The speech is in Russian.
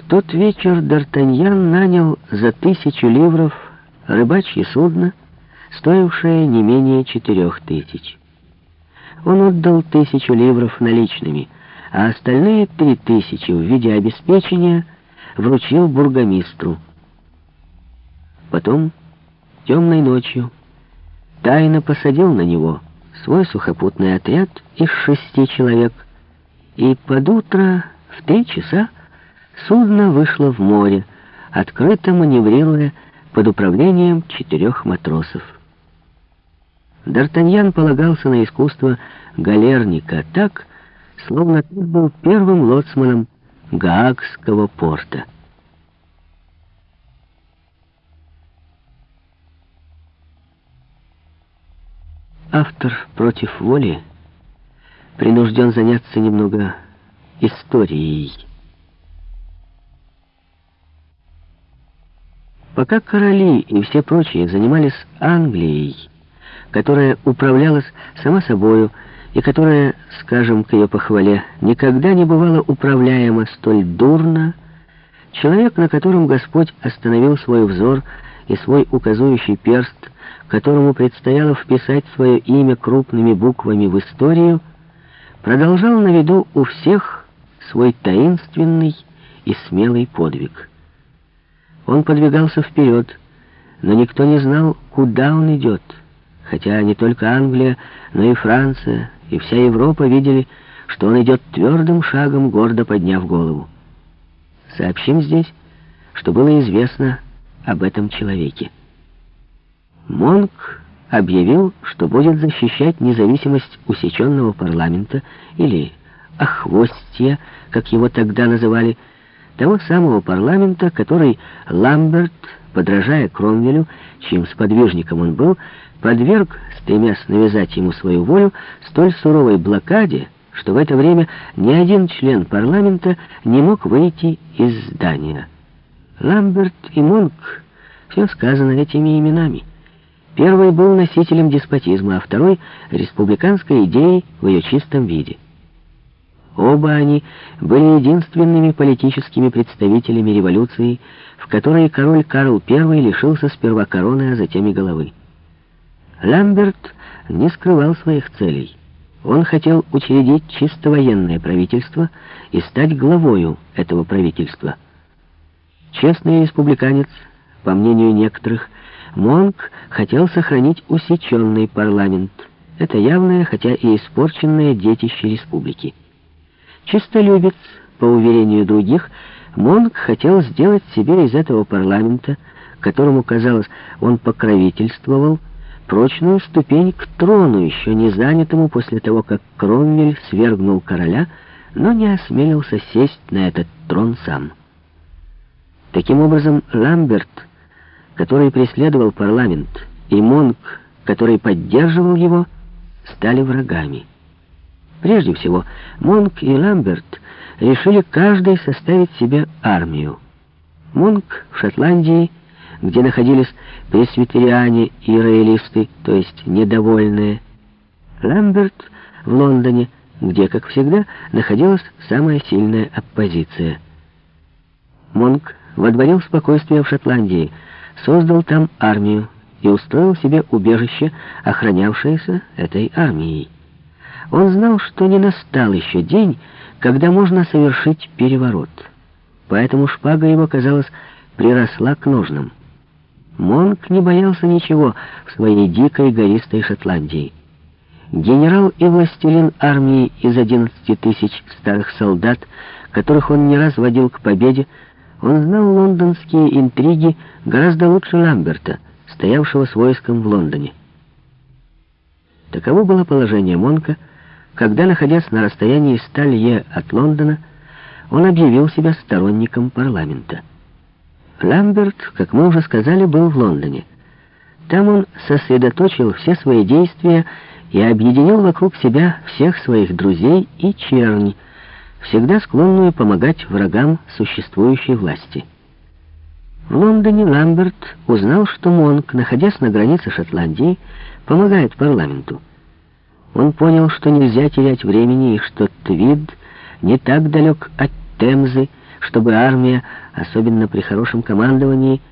В тот вечер Д'Артаньян нанял за тысячу ливров рыбачье судно, стоившее не менее четырех тысяч. Он отдал тысячу ливров наличными, а остальные три тысячи в виде обеспечения вручил бургомистру. Потом, темной ночью, тайно посадил на него свой сухопутный отряд из шести человек, и под утро в три часа судно вышло в море, открыто маневрируя под управлением четырех матросов. Д'Артаньян полагался на искусство галерника так, словно тот был первым лоцманом Гаагского порта. Автор против воли принужден заняться немного историей. Пока короли и все прочие занимались Англией, которая управлялась сама собою и которая, скажем к ее похвале, никогда не бывала управляема столь дурно, человек, на котором Господь остановил свой взор и свой указующий перст, которому предстояло вписать свое имя крупными буквами в историю, продолжал на виду у всех свой таинственный и смелый подвиг. Он подвигался вперед, но никто не знал, куда он идет, хотя не только Англия, но и Франция, и вся Европа видели, что он идет твердым шагом, гордо подняв голову. Сообщим здесь, что было известно об этом человеке. Монк объявил, что будет защищать независимость усеченного парламента или охвостья, как его тогда называли, того самого парламента, который Ламберт, подражая Кромвелю, чьим сподвижником он был, подверг, стремясь навязать ему свою волю, столь суровой блокаде, что в это время ни один член парламента не мог выйти из здания. Ламберт и Монк, все сказано этими именами. Первый был носителем деспотизма, а второй — республиканской идеей в ее чистом виде. Оба они были единственными политическими представителями революции, в которой король Карл I лишился сперва короны, а затем и головы. Ламберт не скрывал своих целей. Он хотел учредить чисто военное правительство и стать главою этого правительства. Честный республиканец, по мнению некоторых, Монк хотел сохранить усеченный парламент. Это явное, хотя и испорченное детище республики. Чистолюбец, по уверению других, Монк хотел сделать себе из этого парламента, которому, казалось, он покровительствовал, прочную ступень к трону, еще не занятому после того, как Кромвель свергнул короля, но не осмелился сесть на этот трон сам. Таким образом, Ламберт — который преследовал парламент, и Монк, который поддерживал его, стали врагами. Прежде всего, Монк и Ламберт решили каждый составить себе армию. Монк в Шотландии, где находились пресвитериане и роялисты, то есть недовольные. Ламберт в Лондоне, где, как всегда, находилась самая сильная оппозиция. Монк водворил спокойствие в Шотландии — создал там армию и устроил себе убежище, охранявшееся этой армией. Он знал, что не настал еще день, когда можно совершить переворот. Поэтому шпага его, казалось, приросла к ножнам. Монк не боялся ничего в своей дикой гористой Шотландии. Генерал и властелин армии из 11 тысяч старых солдат, которых он не раз водил к победе, он знал лондонские интриги гораздо лучше Ламберта, стоявшего с войском в Лондоне. Таково было положение Монка, когда, находясь на расстоянии ста лье от Лондона, он объявил себя сторонником парламента. Ламберт, как мы уже сказали, был в Лондоне. Там он сосредоточил все свои действия и объединил вокруг себя всех своих друзей и чернь, всегда склонную помогать врагам существующей власти. В Лондоне Ламберт узнал, что Монк, находясь на границе Шотландии, помогает парламенту. Он понял, что нельзя терять времени и что Твид не так далек от Темзы, чтобы армия, особенно при хорошем командовании,